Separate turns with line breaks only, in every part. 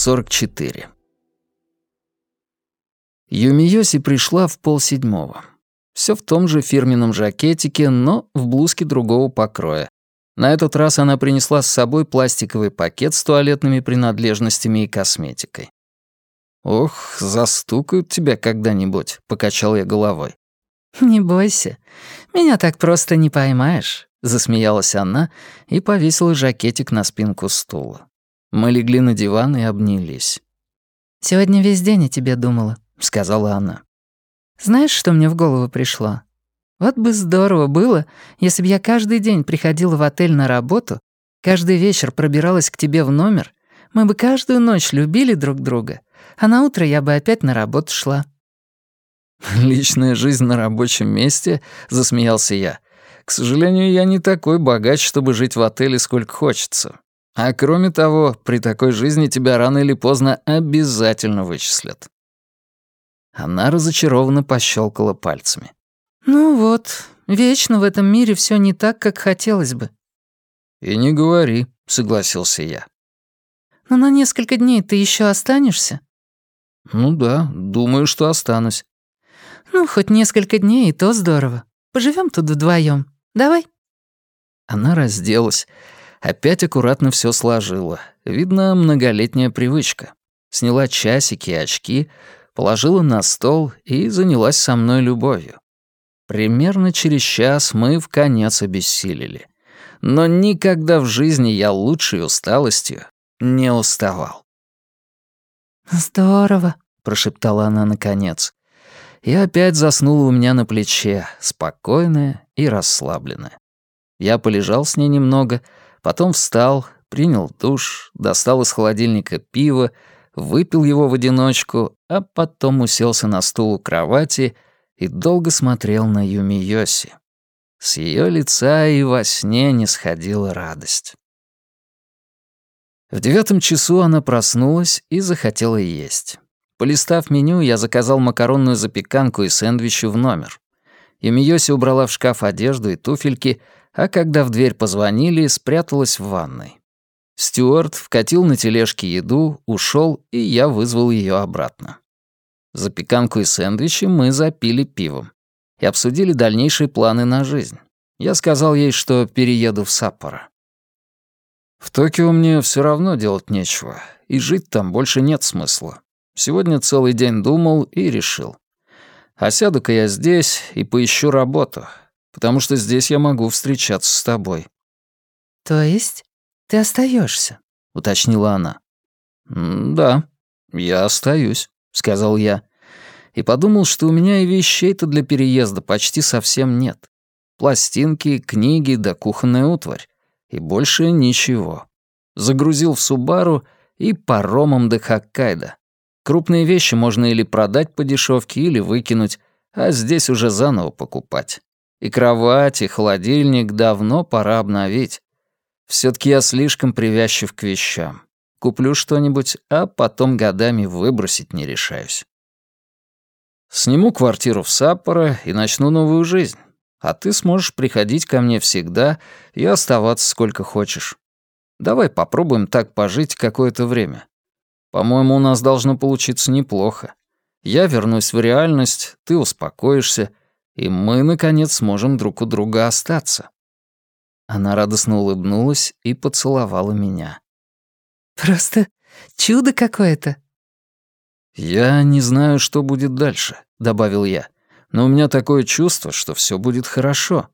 44. Юмиоси пришла в полседьмого. Все в том же фирменном жакетике, но в блузке другого покроя. На этот раз она принесла с собой пластиковый пакет с туалетными принадлежностями и косметикой. «Ох, застукают тебя когда-нибудь», — покачал я головой.
«Не бойся, меня так просто не поймаешь», — засмеялась она и повесила жакетик на спинку стула.
Мы легли на диван и обнялись.
«Сегодня весь день о тебе думала», — сказала она. «Знаешь, что мне в голову пришло? Вот бы здорово было, если бы я каждый день приходила в отель на работу, каждый вечер пробиралась к тебе в номер, мы бы каждую ночь любили друг друга, а на утро я бы опять на работу шла».
«Личная жизнь на рабочем месте?» — засмеялся я. «К сожалению, я не такой богач, чтобы жить в отеле сколько хочется. А кроме того, при такой жизни тебя рано или поздно обязательно вычислят». Она разочарованно пощелкала пальцами.
«Ну вот, вечно в этом мире все не так, как хотелось бы».
«И не говори», — согласился я.
«Но на несколько дней ты еще останешься?»
«Ну да, думаю, что останусь».
«Ну, хоть несколько дней, и то здорово. Поживем тут вдвоем. Давай».
Она разделась, опять аккуратно все сложила. Видно, многолетняя привычка. Сняла часики и очки, положила на стол и занялась со мной любовью. Примерно через час мы в конец обессилели. Но никогда в жизни я лучшей усталостью не уставал.
«Здорово», —
прошептала она наконец. И опять заснула у меня на плече, спокойная и расслабленная. Я полежал с ней немного, потом встал, принял душ, достал из холодильника пиво, выпил его в одиночку, а потом уселся на стул у кровати и долго смотрел на Юми Йоси. С ее лица и во сне не сходила радость. В девятом часу она проснулась и захотела есть. Полистав меню, я заказал макаронную запеканку и сэндвичи в номер. Юмиоси убрала в шкаф одежду и туфельки, а когда в дверь позвонили, спряталась в ванной. Стюарт вкатил на тележке еду, ушел, и я вызвал ее обратно. Запеканку и сэндвичи мы запили пивом и обсудили дальнейшие планы на жизнь. Я сказал ей, что перееду в Саппоро. В Токио мне все равно делать нечего, и жить там больше нет смысла. Сегодня целый день думал и решил. А сяду-ка я здесь и поищу работу, потому что здесь я могу встречаться с тобой.
То есть ты остаешься?
уточнила она. «Да, я остаюсь», — сказал я. И подумал, что у меня и вещей-то для переезда почти совсем нет. Пластинки, книги да кухонная утварь. И больше ничего. Загрузил в Субару и паромом до Хоккайдо. Крупные вещи можно или продать по дешевке, или выкинуть, а здесь уже заново покупать. И кровать, и холодильник давно пора обновить. Все-таки я слишком привязчив к вещам. Куплю что-нибудь, а потом годами выбросить не решаюсь. Сниму квартиру в Саппоро и начну новую жизнь. А ты сможешь приходить ко мне всегда и оставаться сколько хочешь. Давай попробуем так пожить какое-то время. По-моему, у нас должно получиться неплохо. Я вернусь в реальность, ты успокоишься, и мы, наконец, сможем друг у друга остаться. Она радостно улыбнулась и поцеловала меня.
«Просто чудо какое-то».
«Я не знаю, что будет дальше», — добавил я. «Но у меня такое чувство, что все будет хорошо».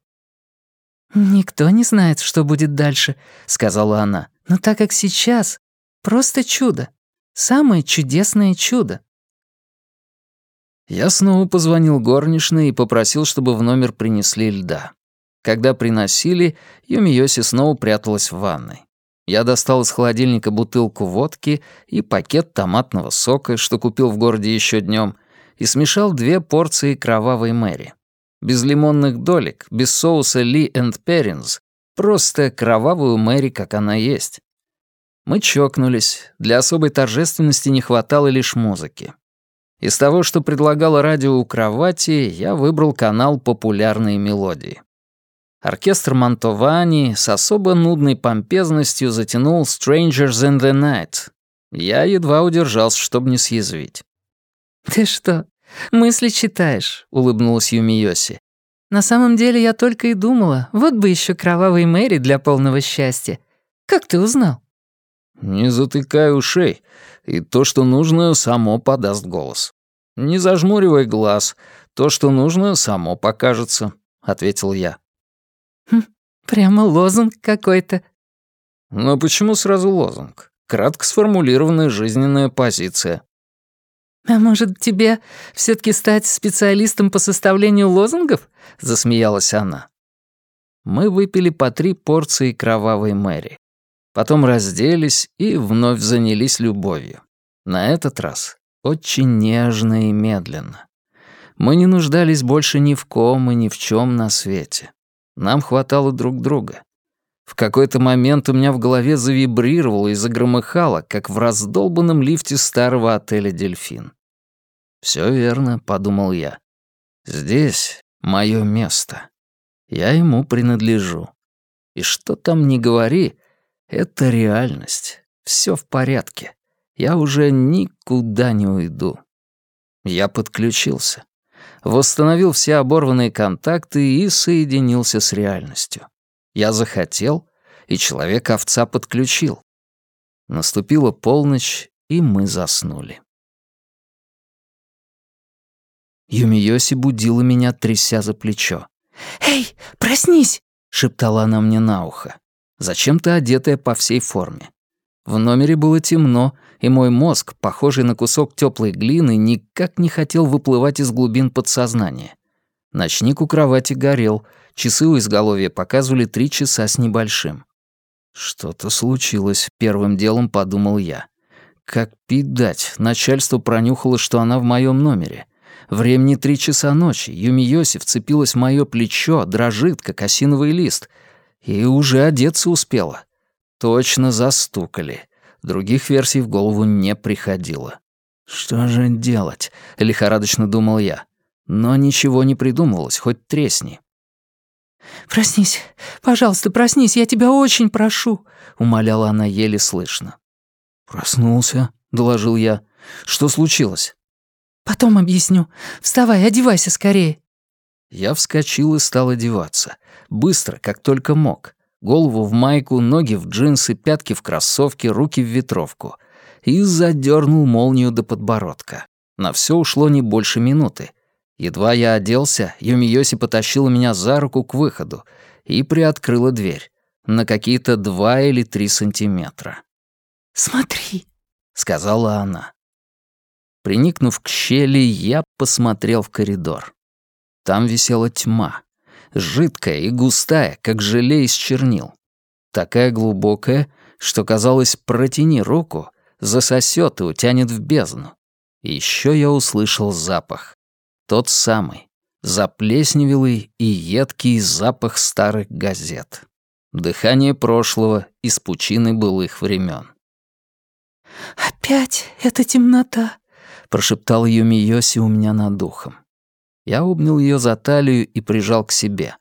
«Никто не знает, что будет дальше», — сказала она. «Но так как сейчас, просто чудо. Самое чудесное чудо».
Я снова позвонил горничной и попросил, чтобы в номер принесли льда. Когда приносили, Юмиоси снова пряталась в ванной. Я достал из холодильника бутылку водки и пакет томатного сока, что купил в городе еще днем, и смешал две порции кровавой Мэри. Без лимонных долек, без соуса Ли энд Перринс, просто кровавую Мэри, как она есть. Мы чокнулись, для особой торжественности не хватало лишь музыки. Из того, что предлагало радио у кровати, я выбрал канал «Популярные мелодии». Оркестр Мантовани с особо нудной помпезностью затянул «Strangers in the Night». Я едва удержался, чтобы не съязвить.
«Ты что, мысли читаешь?» — улыбнулась Юмиоси. «На самом деле я только и думала, вот бы еще кровавый Мэри для полного счастья. Как ты узнал?»
«Не затыкай ушей, и то, что нужно, само подаст голос. Не зажмуривай глаз, то, что нужно, само покажется», — ответил я.
«Хм, прямо лозунг какой-то».
«Но почему сразу лозунг? Кратко сформулированная жизненная позиция».
«А может, тебе все таки стать специалистом по составлению лозунгов?» — засмеялась она.
Мы выпили по три порции кровавой Мэри. Потом разделись и вновь занялись любовью. На этот раз очень нежно и медленно. Мы не нуждались больше ни в ком и ни в чем на свете. Нам хватало друг друга. В какой-то момент у меня в голове завибрировало и загромыхало, как в раздолбанном лифте старого отеля «Дельфин». «Все верно», — подумал я. «Здесь мое место. Я ему принадлежу. И что там ни говори, это реальность. Все в порядке. Я уже никуда не уйду». Я подключился. Восстановил все оборванные контакты и соединился с реальностью. Я захотел, и человек-овца подключил. Наступила полночь, и мы заснули. Юмиоси будила меня, тряся за плечо.
«Эй, проснись!» — шептала она мне на ухо,
зачем-то одетая по всей форме. В номере было темно, и мой мозг, похожий на кусок теплой глины, никак не хотел выплывать из глубин подсознания. Ночник у кровати горел, часы у изголовья показывали три часа с небольшим. Что-то случилось, первым делом подумал я. Как пить дать, начальство пронюхало, что она в моем номере. Времени три часа ночи, Юми Йоси вцепилась в моё плечо, дрожит, как осиновый лист. И уже одеться успела. Точно застукали. Других версий в голову не приходило. «Что же делать?» — лихорадочно думал я. Но ничего не придумывалось, хоть тресни.
«Проснись, пожалуйста, проснись, я тебя очень прошу», — умоляла она еле слышно.
«Проснулся», — доложил я. «Что случилось?»
«Потом объясню. Вставай, одевайся скорее».
Я вскочил и стал одеваться. Быстро, как только мог. Голову в майку, ноги в джинсы, пятки в кроссовки, руки в ветровку. И задернул молнию до подбородка. На все ушло не больше минуты. Едва я оделся, Юмиоси потащила меня за руку к выходу и приоткрыла дверь на какие-то два или три сантиметра.
«Смотри», —
сказала она. Приникнув к щели, я посмотрел в коридор. Там висела тьма, жидкая и густая, как желе из чернил. Такая глубокая, что, казалось, протяни руку, засосет и утянет в бездну. И еще я услышал запах. Тот самый, заплесневелый и едкий запах старых газет. Дыхание прошлого из пучины былых времен.
«Опять эта темнота», — прошептал Юми Йоси у меня над духом.
Я обнял ее за талию и прижал к себе.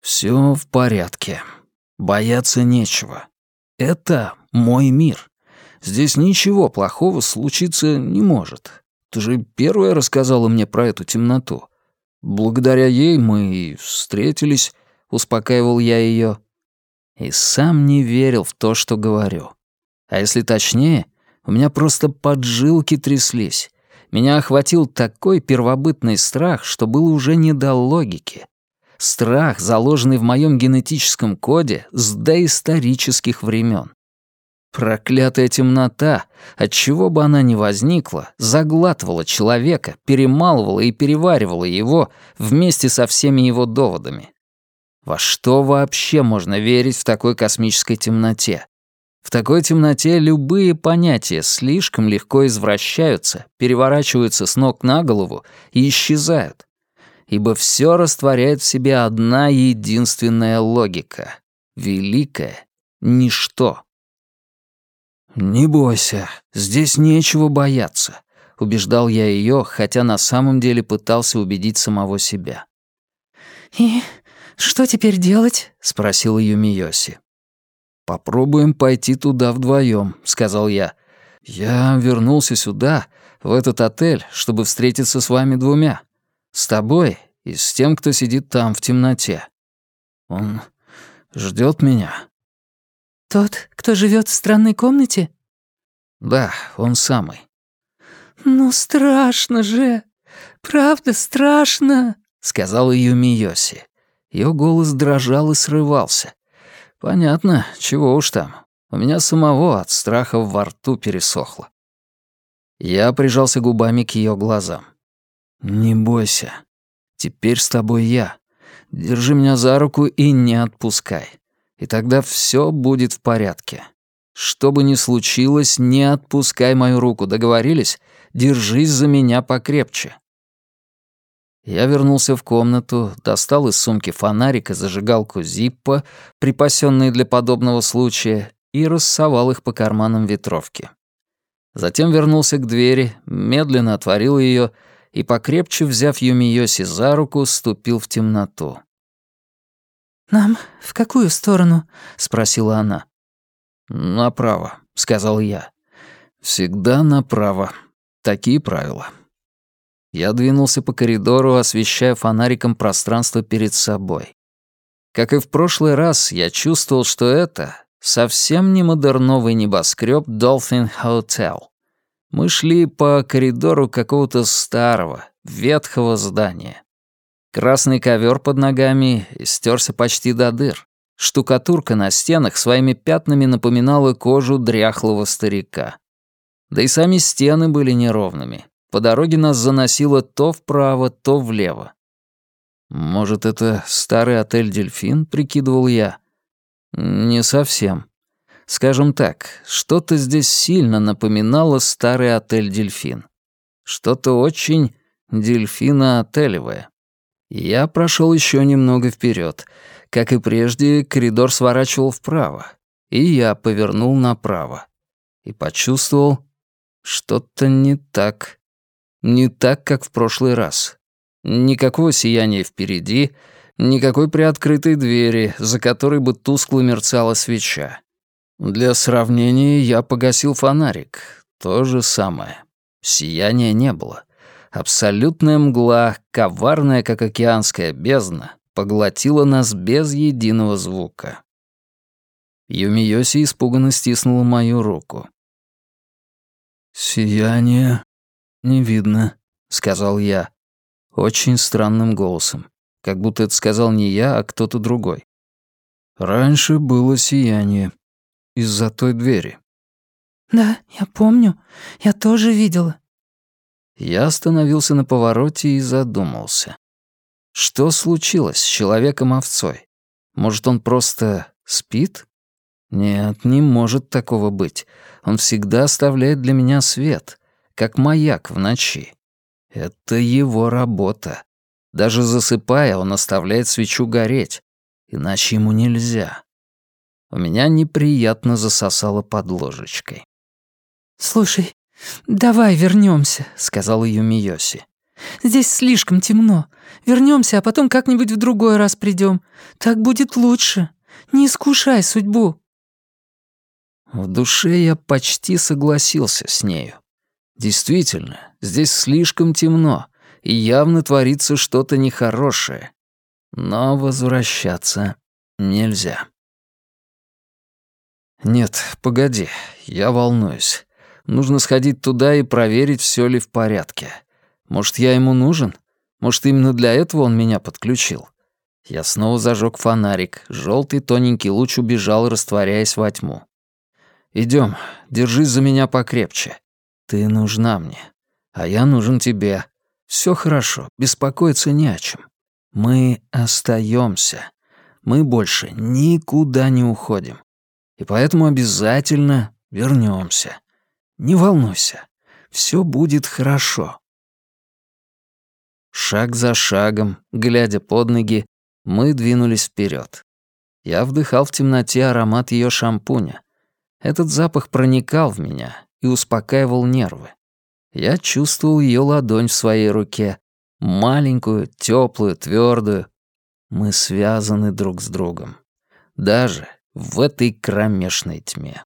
Все в порядке. Бояться нечего. Это мой мир. Здесь ничего плохого случиться не может. Ты же первая рассказала мне про эту темноту. Благодаря ей мы и встретились, успокаивал я ее. И сам не верил в то, что говорю. А если точнее, у меня просто поджилки тряслись. Меня охватил такой первобытный страх, что было уже не до логики. Страх, заложенный в моем генетическом коде с доисторических времен. Проклятая темнота, от чего бы она ни возникла, заглатывала человека, перемалывала и переваривала его вместе со всеми его доводами. Во что вообще можно верить в такой космической темноте? В такой темноте любые понятия слишком легко извращаются, переворачиваются с ног на голову и исчезают. Ибо все растворяет в себе одна единственная логика — великое ничто. «Не бойся, здесь нечего бояться», — убеждал я ее, хотя на самом деле пытался убедить самого себя.
«И что теперь делать?»
— спросила Юмиоси. «Попробуем пойти туда вдвоем», — сказал я. «Я вернулся сюда, в этот отель, чтобы встретиться с вами двумя. С тобой и с тем, кто сидит там, в темноте. Он ждет меня».
«Тот, кто живет в странной комнате?»
«Да, он самый».
«Ну, страшно же! Правда страшно!» — сказала Юми Йоси.
Ее голос дрожал и срывался. «Понятно, чего уж там. У меня самого от страха во рту пересохло. Я прижался губами к ее глазам. «Не бойся. Теперь с тобой я. Держи меня за руку и не отпускай. И тогда все будет в порядке. Что бы ни случилось, не отпускай мою руку. Договорились? Держись за меня покрепче». Я вернулся в комнату, достал из сумки фонарик и зажигалку Зиппо, припасенные для подобного случая, и рассовал их по карманам ветровки. Затем вернулся к двери, медленно отворил ее и, покрепче взяв Юмиоси за руку, ступил в темноту.
«Нам в какую сторону?» — спросила она.
«Направо», — сказал я. «Всегда направо. Такие правила». Я двинулся по коридору, освещая фонариком пространство перед собой. Как и в прошлый раз, я чувствовал, что это Совсем не модерновый небоскреб Dolphin Hotel. Мы шли по коридору какого-то старого, ветхого здания. Красный ковер под ногами стерся почти до дыр. Штукатурка на стенах своими пятнами напоминала кожу дряхлого старика. Да и сами стены были неровными. По дороге нас заносило то вправо, то влево. «Может, это старый отель «Дельфин», — прикидывал я. Не совсем. Скажем так, что-то здесь сильно напоминало старый отель «Дельфин». Что-то очень дельфино-отелевое. Я прошел еще немного вперед. Как и прежде, коридор сворачивал вправо, и я повернул направо. И почувствовал, что-то не так. Не так, как в прошлый раз. Никакого сияния впереди — Никакой приоткрытой двери, за которой бы тускло мерцала свеча. Для сравнения я погасил фонарик. То же самое. Сияния не было. Абсолютная мгла, коварная, как океанская бездна, поглотила нас без единого звука. Юмиоси испуганно стиснула мою руку. «Сияние не видно», — сказал я, очень странным голосом как будто это сказал не я, а кто-то другой. Раньше было сияние. Из-за той двери.
«Да, я помню. Я тоже видела».
Я остановился на повороте и задумался. Что случилось с человеком-овцой? Может, он просто спит? Нет, не может такого быть. Он всегда оставляет для меня свет, как маяк в ночи. Это его работа. Даже засыпая, он оставляет свечу гореть, иначе ему нельзя. У меня неприятно засосало под ложечкой.
«Слушай, давай вернемся, сказала Юмиоси. «Здесь слишком темно. Вернемся, а потом как-нибудь в другой раз придем. Так будет лучше. Не искушай судьбу».
В душе я почти согласился с нею. Действительно, здесь слишком темно, и явно творится что-то нехорошее. Но возвращаться нельзя. Нет, погоди, я волнуюсь. Нужно сходить туда и проверить, все ли в порядке. Может, я ему нужен? Может, именно для этого он меня подключил? Я снова зажег фонарик. Желтый тоненький луч убежал, растворяясь во тьму. Идем, держись за меня покрепче. Ты нужна мне, а я нужен тебе. Все хорошо, беспокоиться не о чем. Мы остаемся. Мы больше никуда не уходим. И поэтому обязательно вернемся. Не волнуйся, все будет хорошо. Шаг за шагом, глядя под ноги, мы двинулись вперед. Я вдыхал в темноте аромат ее шампуня. Этот запах проникал в меня и успокаивал нервы. Я чувствовал ее ладонь в своей руке. Маленькую, теплую, твердую. Мы связаны друг с другом. Даже в этой кромешной тьме.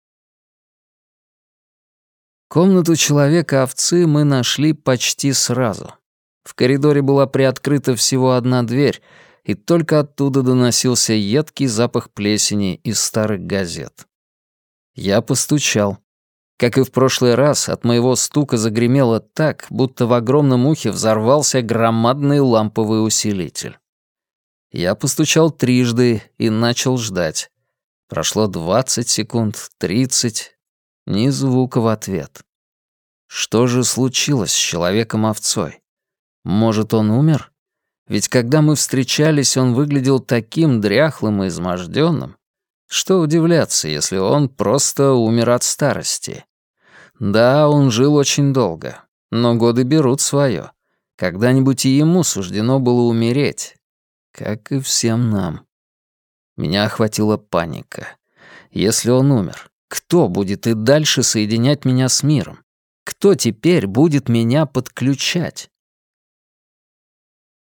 Комнату человека-овцы мы нашли почти сразу. В коридоре была приоткрыта всего одна дверь, и только оттуда доносился едкий запах плесени из старых газет. Я постучал. Как и в прошлый раз, от моего стука загремело так, будто в огромном ухе взорвался громадный ламповый усилитель. Я постучал трижды и начал ждать. Прошло двадцать секунд, тридцать, ни звука в ответ. Что же случилось с человеком-овцой? Может, он умер? Ведь когда мы встречались, он выглядел таким дряхлым и изможденным. Что удивляться, если он просто умер от старости? Да, он жил очень долго, но годы берут свое. Когда-нибудь и ему суждено было умереть, как и всем нам. Меня охватила паника. Если он умер, кто будет и дальше соединять меня с миром? Кто теперь будет меня подключать?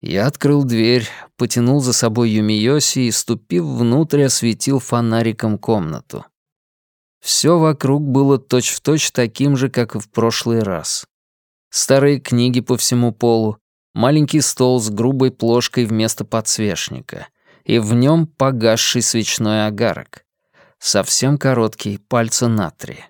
Я открыл дверь, потянул за собой Юмиоси и, ступив внутрь, осветил фонариком комнату. Все вокруг было точь-в-точь точь таким же, как и в прошлый раз. Старые книги по всему полу, маленький стол с грубой плошкой вместо подсвечника, и в нем погасший свечной огарок совсем короткий, пальца на три.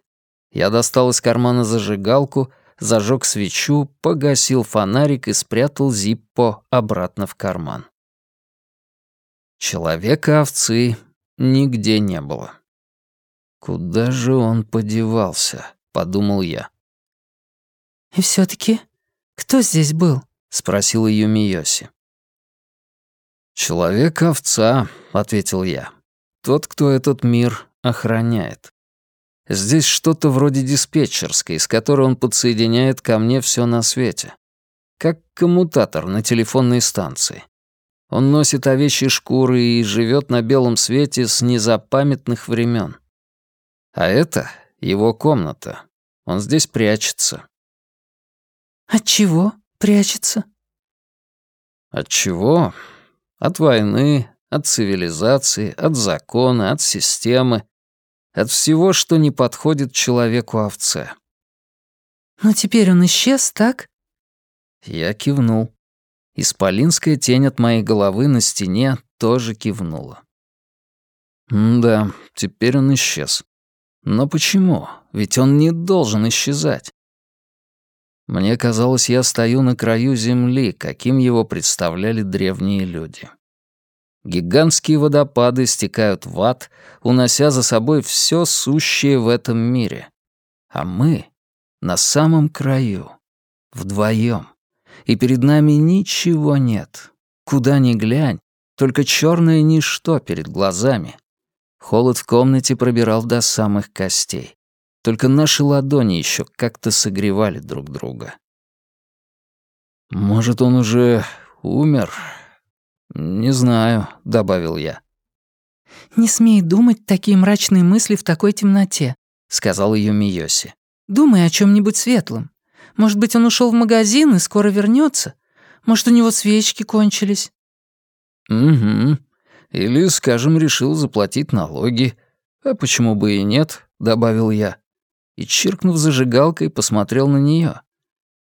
Я достал из кармана зажигалку, зажег свечу, погасил фонарик и спрятал Зиппо обратно в карман. Человека-овцы нигде не было. «Куда же он подевался?» — подумал я.
«И все таки кто здесь был?»
— спросила Юмиоси. «Человек-овца», — ответил я. Тот, кто этот мир охраняет. Здесь что-то вроде диспетчерской, с которой он подсоединяет ко мне все на свете. Как коммутатор на телефонной станции. Он носит овечьи шкуры и живет на белом свете с незапамятных времен. А это его комната. Он здесь прячется.
От чего прячется?
От чего? От войны, от цивилизации, от закона, от системы, от всего, что не подходит человеку-овце.
«Но теперь он исчез, так?»
Я кивнул. Исполинская тень от моей головы на стене тоже кивнула. да, теперь он исчез. Но почему? Ведь он не должен исчезать. Мне казалось, я стою на краю земли, каким его представляли древние люди. Гигантские водопады стекают в ад, унося за собой все сущее в этом мире. А мы на самом краю, вдвоем, и перед нами ничего нет. Куда ни глянь, только черное ничто перед глазами. Холод в комнате пробирал до самых костей. Только наши ладони еще как-то согревали друг друга. Может, он уже умер, «Не знаю», — добавил я.
«Не смей думать такие мрачные мысли в такой темноте», —
сказал ее Миоси.
«Думай о чем нибудь светлом. Может быть, он ушел в магазин и скоро вернется. Может, у него свечки кончились».
«Угу. Или, скажем, решил заплатить налоги. А почему бы и нет?» — добавил я. И, чиркнув зажигалкой, посмотрел на нее.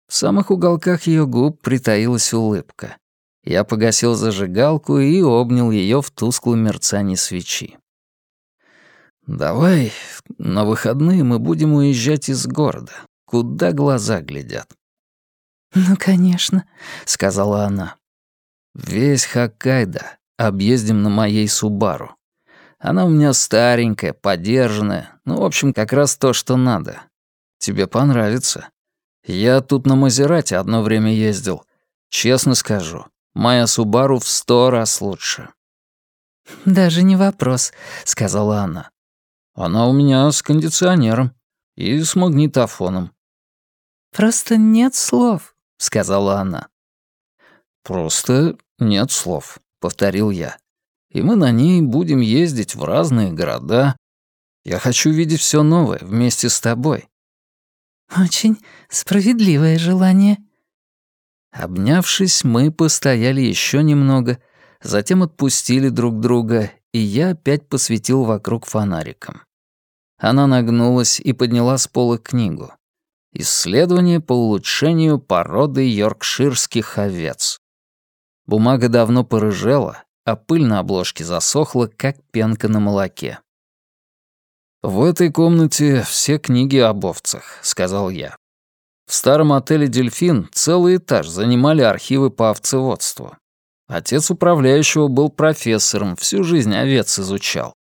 В самых уголках ее губ притаилась улыбка. Я погасил зажигалку и обнял ее в тусклом мерцании свечи. «Давай на выходные мы будем уезжать из города, куда глаза глядят».
«Ну, конечно», — сказала она.
«Весь Хоккайдо объездим на моей Субару. Она у меня старенькая, подержанная, ну, в общем, как раз то, что надо. Тебе понравится. Я тут на Мазерате одно время ездил. Честно скажу, Моя Субару в сто раз лучше».
«Даже не вопрос», — сказала она.
«Она у меня с кондиционером и с магнитофоном».
«Просто нет слов», — сказала она.
«Просто нет слов», — повторил я. «И мы на ней будем ездить в разные города. Я хочу видеть все новое вместе с тобой».
«Очень справедливое желание»,
Обнявшись, мы постояли еще немного, затем отпустили друг друга, и я опять посветил вокруг фонариком. Она нагнулась и подняла с пола книгу. Исследование по улучшению породы йоркширских овец. Бумага давно порыжела, а пыль на обложке засохла, как пенка на молоке. «В этой комнате все книги об овцах», — сказал я. В старом отеле «Дельфин» целый этаж занимали архивы по овцеводству. Отец управляющего был профессором, всю жизнь овец изучал.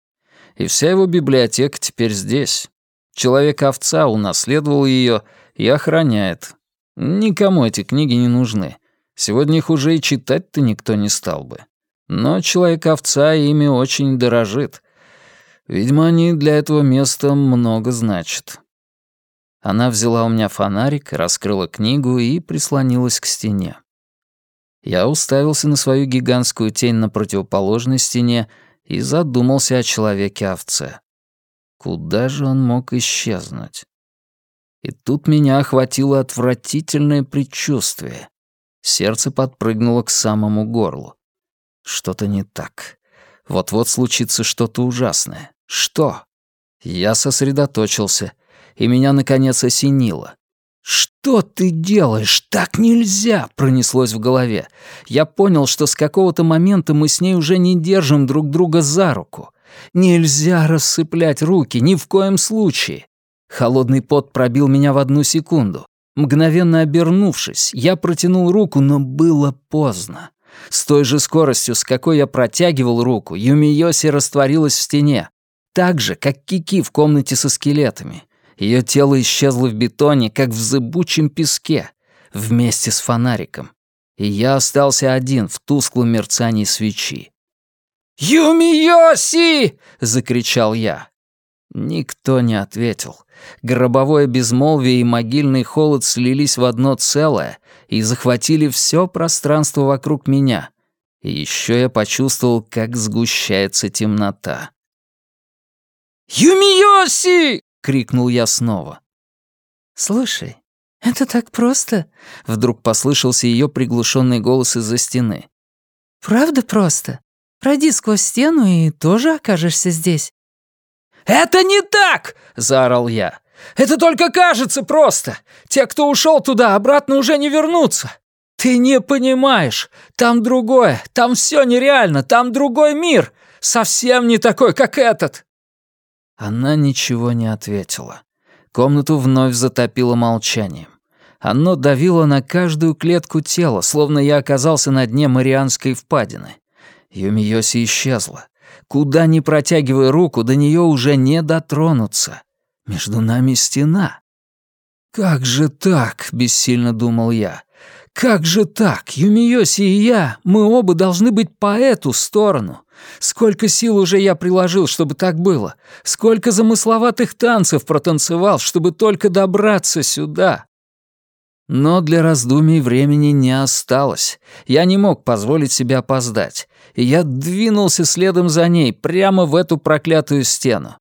И вся его библиотека теперь здесь. Человек-овца унаследовал ее и охраняет. Никому эти книги не нужны. Сегодня их уже и читать-то никто не стал бы. Но человек-овца ими очень дорожит. Видимо, они для этого места много значат. Она взяла у меня фонарик, раскрыла книгу и прислонилась к стене. Я уставился на свою гигантскую тень на противоположной стене и задумался о человеке-овце. Куда же он мог исчезнуть? И тут меня охватило отвратительное предчувствие. Сердце подпрыгнуло к самому горлу. Что-то не так. Вот-вот случится что-то ужасное. Что? Я сосредоточился, и меня, наконец, осенило. «Что ты делаешь? Так нельзя!» — пронеслось в голове. Я понял, что с какого-то момента мы с ней уже не держим друг друга за руку. Нельзя рассыплять руки, ни в коем случае. Холодный пот пробил меня в одну секунду. Мгновенно обернувшись, я протянул руку, но было поздно. С той же скоростью, с какой я протягивал руку, Юмиоси растворилась в стене. Так же, как Кики в комнате со скелетами. Ее тело исчезло в бетоне, как в зыбучем песке, вместе с фонариком. И я остался один в тусклом мерцании свечи. «Юмиоси!» — закричал я. Никто не ответил. Гробовое безмолвие и могильный холод слились в одно целое и захватили все пространство вокруг меня. И еще я почувствовал, как сгущается темнота. «Юмиоси!» — крикнул я снова.
«Слушай, это так просто?» — вдруг послышался ее приглушенный голос из-за стены. «Правда просто? Пройди сквозь стену и тоже окажешься здесь».
«Это не так!» — заорал я. «Это только кажется просто. Те, кто ушел туда, обратно уже не вернутся. Ты не понимаешь. Там другое, там все нереально, там другой мир. Совсем не такой, как этот». Она ничего не ответила. Комнату вновь затопило молчанием. Оно давило на каждую клетку тела, словно я оказался на дне Марианской впадины. Юмиоси исчезла. Куда ни протягивая руку, до нее уже не дотронуться. Между нами стена. «Как же так?» — бессильно думал я. «Как же так? Юмиоси и я, мы оба должны быть по эту сторону. Сколько сил уже я приложил, чтобы так было? Сколько замысловатых танцев протанцевал, чтобы только добраться сюда?» Но для раздумий времени не осталось. Я не мог позволить себе опоздать и я двинулся следом за ней, прямо в эту проклятую стену.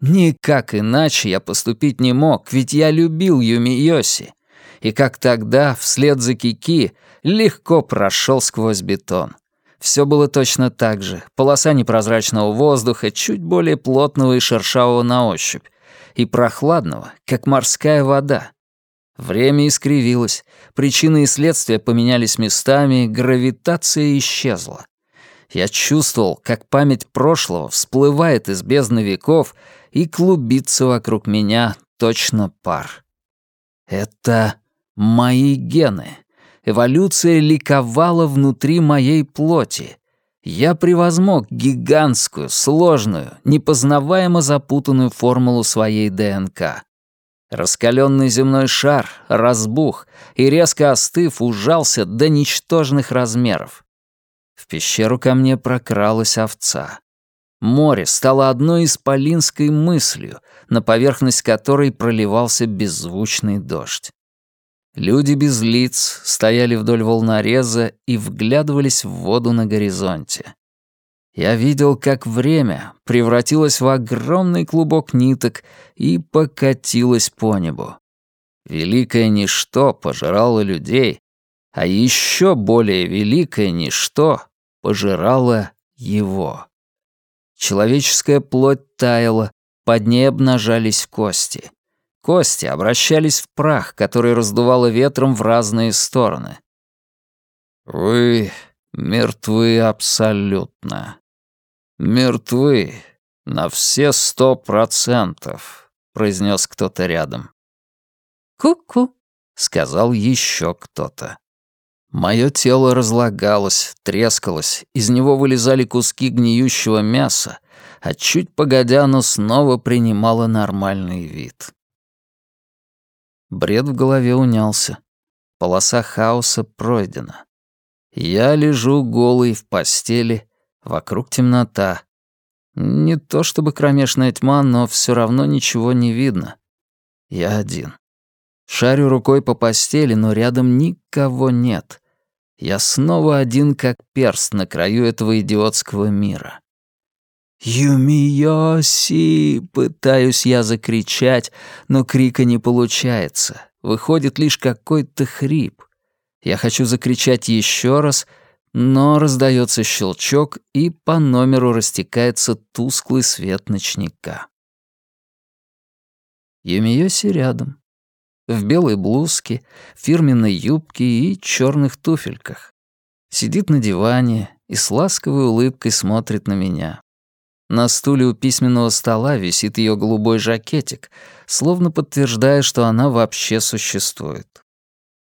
Никак иначе я поступить не мог, ведь я любил Юми Йоси. И как тогда, вслед за Кики, легко прошел сквозь бетон. Все было точно так же. Полоса непрозрачного воздуха, чуть более плотного и шершавого на ощупь, и прохладного, как морская вода. Время искривилось, причины и следствия поменялись местами, гравитация исчезла. Я чувствовал, как память прошлого всплывает из бездны веков и клубится вокруг меня точно пар. Это мои гены. Эволюция ликовала внутри моей плоти. Я превозмог гигантскую, сложную, непознаваемо запутанную формулу своей ДНК. Раскаленный земной шар разбух и, резко остыв, ужался до ничтожных размеров. В пещеру ко мне прокралась овца. Море стало одной исполинской мыслью, на поверхность которой проливался беззвучный дождь. Люди без лиц стояли вдоль волнореза и вглядывались в воду на горизонте. Я видел, как время превратилось в огромный клубок ниток и покатилось по небу. Великое ничто пожирало людей, а еще более великое ничто пожирало его. Человеческая плоть таяла, под ней обнажались кости. Кости обращались в прах, который раздувало ветром в разные стороны. «Вы мертвы абсолютно. Мертвы на все сто процентов», — произнес кто-то рядом.
«Ку-ку», —
сказал еще кто-то. Мое тело разлагалось, трескалось, из него вылезали куски гниющего мяса, а чуть погодя оно снова принимало нормальный вид. Бред в голове унялся. Полоса хаоса пройдена. Я лежу голый в постели, вокруг темнота. Не то чтобы кромешная тьма, но все равно ничего не видно. Я один. Шарю рукой по постели, но рядом никого нет. Я снова один как перст на краю этого идиотского мира. «Юмиоси!» — пытаюсь я закричать, но крика не получается. Выходит лишь какой-то хрип. Я хочу закричать еще раз, но раздается щелчок, и по номеру растекается тусклый свет ночника. Юмиоси рядом в белой блузке, фирменной юбке и черных туфельках. Сидит на диване и с ласковой улыбкой смотрит на меня. На стуле у письменного стола висит ее голубой жакетик, словно подтверждая, что она вообще существует.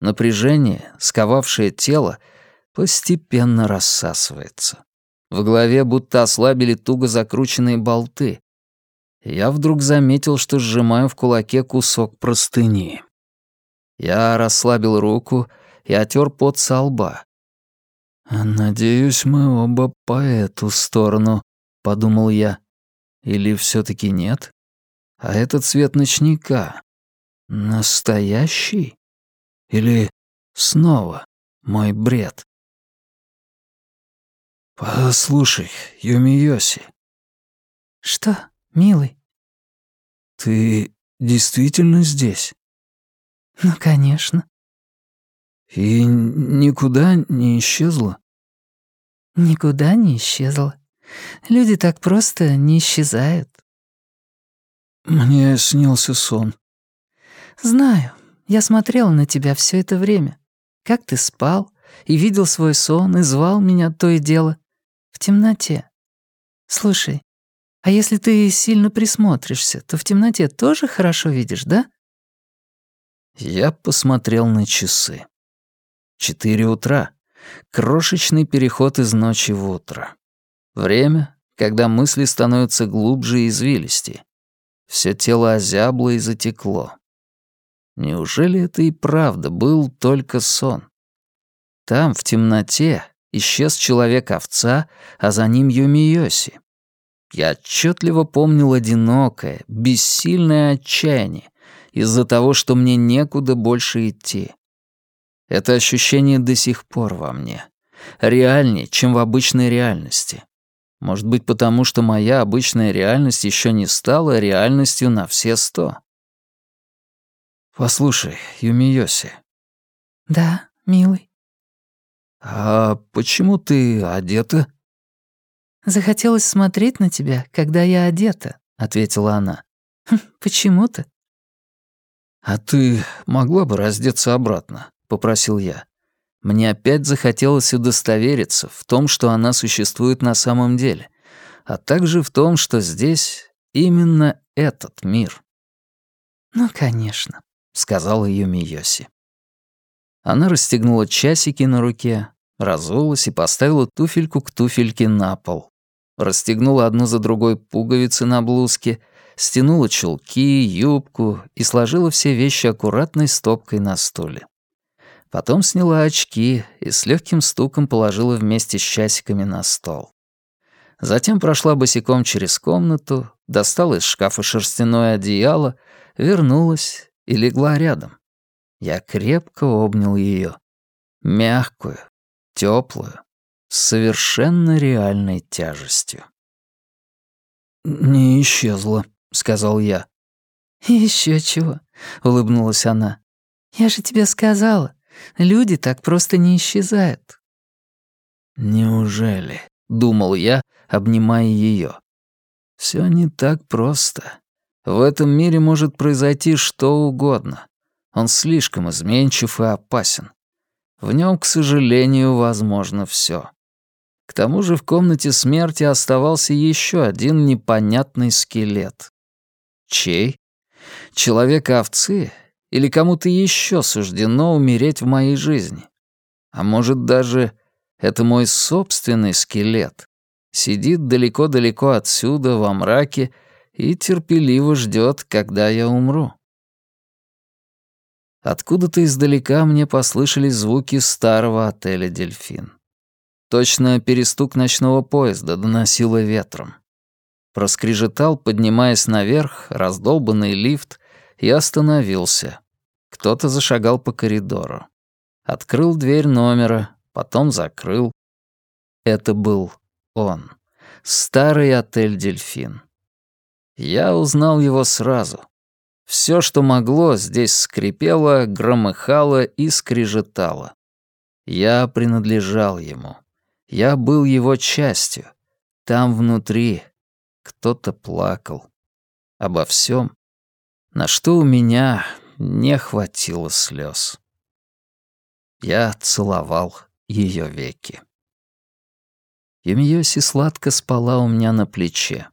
Напряжение, сковавшее тело, постепенно рассасывается. В голове будто ослабили туго закрученные болты, я вдруг заметил, что сжимаю в кулаке кусок простыни. Я расслабил руку и отер пот со лба. «Надеюсь, мы оба по эту сторону», — подумал я. «Или все таки нет? А этот цвет ночника настоящий? Или снова мой бред?» «Послушай, Юмиоси».
«Что?» «Милый».
«Ты действительно здесь?»
«Ну, конечно».
«И никуда не исчезла?»
«Никуда не исчезла. Люди так просто не исчезают».
«Мне снился сон».
«Знаю. Я смотрела на тебя все это время. Как ты спал и видел свой сон и звал меня то и дело. В темноте. Слушай, а если ты сильно присмотришься, то в темноте тоже хорошо видишь, да?
Я посмотрел на часы. Четыре утра. Крошечный переход из ночи в утро. Время, когда мысли становятся глубже и извилистее. Все тело озябло и затекло. Неужели это и правда был только сон? Там, в темноте, исчез человек-овца, а за ним Юмиоси. Я отчетливо помнил одинокое, бессильное отчаяние из-за того, что мне некуда больше идти. Это ощущение до сих пор во мне. Реальнее, чем в обычной реальности. Может быть, потому что моя обычная реальность еще не стала реальностью на все сто. Послушай, Юмиоси.
Да, милый.
А почему ты одета?
«Захотелось смотреть на тебя, когда я одета», — ответила она. «Хм, «Почему-то».
«А ты могла бы раздеться обратно?» — попросил я. Мне опять захотелось удостовериться в том, что она существует на самом деле, а также в том, что здесь именно этот мир.
«Ну, конечно», —
сказала Юми Йоси. Она расстегнула часики на руке, разулась и поставила туфельку к туфельке на пол, расстегнула одну за другой пуговицы на блузке, стянула чулки, юбку и сложила все вещи аккуратной стопкой на стуле. Потом сняла очки и с легким стуком положила вместе с часиками на стол. Затем прошла босиком через комнату, достала из шкафа шерстяное одеяло, вернулась и легла рядом. Я крепко обнял ее, мягкую, теплую, с совершенно реальной тяжестью. «Не исчезла», — сказал я.
Еще чего», — улыбнулась она. «Я же тебе сказала, люди так просто не исчезают».
«Неужели?» — думал я, обнимая ее. Все не так просто. В этом мире может произойти что угодно. Он слишком изменчив и опасен. В нем, к сожалению, возможно все. К тому же в комнате смерти оставался еще один непонятный скелет. Чей? Человека-овцы? Или кому-то еще суждено умереть в моей жизни? А может, даже это мой собственный скелет? Сидит далеко-далеко отсюда, во мраке, и терпеливо ждет, когда я умру. Откуда-то издалека мне послышались звуки старого отеля «Дельфин». Точно перестук ночного поезда доносило ветром. Проскрежетал, поднимаясь наверх, раздолбанный лифт, и остановился. Кто-то зашагал по коридору. Открыл дверь номера, потом закрыл. Это был он. Старый отель «Дельфин». Я узнал его сразу. Все, что могло, здесь скрипело, громыхало и скрежетало. Я принадлежал ему. Я был его частью. Там внутри кто-то плакал. Обо всем, на что у меня не хватило слез. Я целовал ее веки. Юмиоси сладко спала у меня на плече.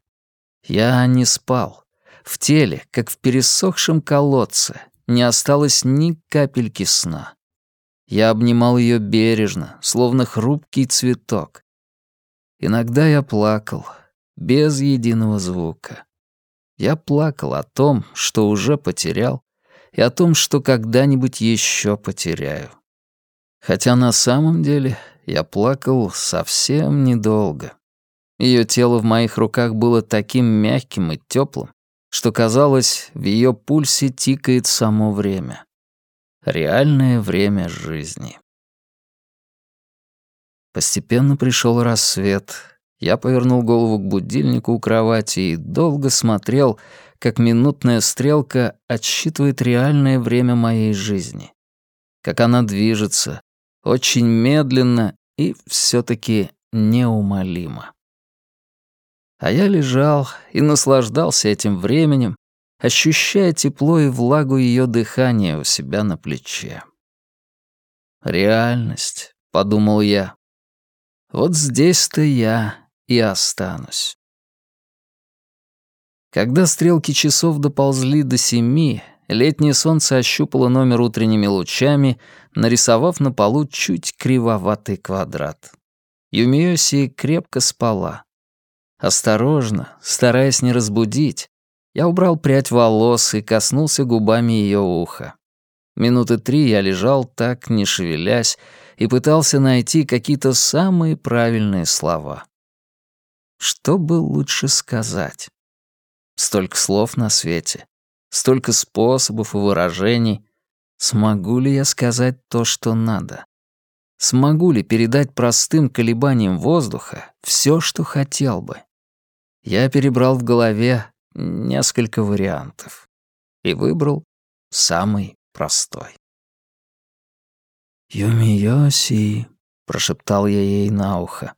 Я не спал. В теле, как в пересохшем колодце, не осталось ни капельки сна. Я обнимал ее бережно, словно хрупкий цветок. Иногда я плакал, без единого звука. Я плакал о том, что уже потерял, и о том, что когда-нибудь еще потеряю. Хотя на самом деле я плакал совсем недолго. Ее тело в моих руках было таким мягким и теплым, что казалось, в ее пульсе тикает само время. Реальное время жизни. Постепенно пришел рассвет. Я повернул голову к будильнику у кровати и долго смотрел, как минутная стрелка отсчитывает реальное время моей жизни. Как она движется, очень медленно и все таки неумолимо. А я лежал и наслаждался этим временем, ощущая тепло и влагу ее дыхания у себя на плече. «Реальность», — подумал я. «Вот здесь-то я и останусь». Когда стрелки часов доползли до семи, летнее солнце ощупало номер утренними лучами, нарисовав на полу чуть кривоватый квадрат. Юмиоси крепко спала. Осторожно, стараясь не разбудить, я убрал прядь волос и коснулся губами ее уха. Минуты три я лежал так, не шевелясь, и пытался найти какие-то самые правильные слова. Что бы лучше сказать? Столько слов на свете, столько способов и выражений. Смогу ли я сказать то, что надо? Смогу ли передать простым колебаниям воздуха все, что хотел бы? Я перебрал в голове несколько вариантов и выбрал самый простой. «Юмиоси», — прошептал я ей на ухо.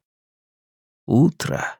«Утро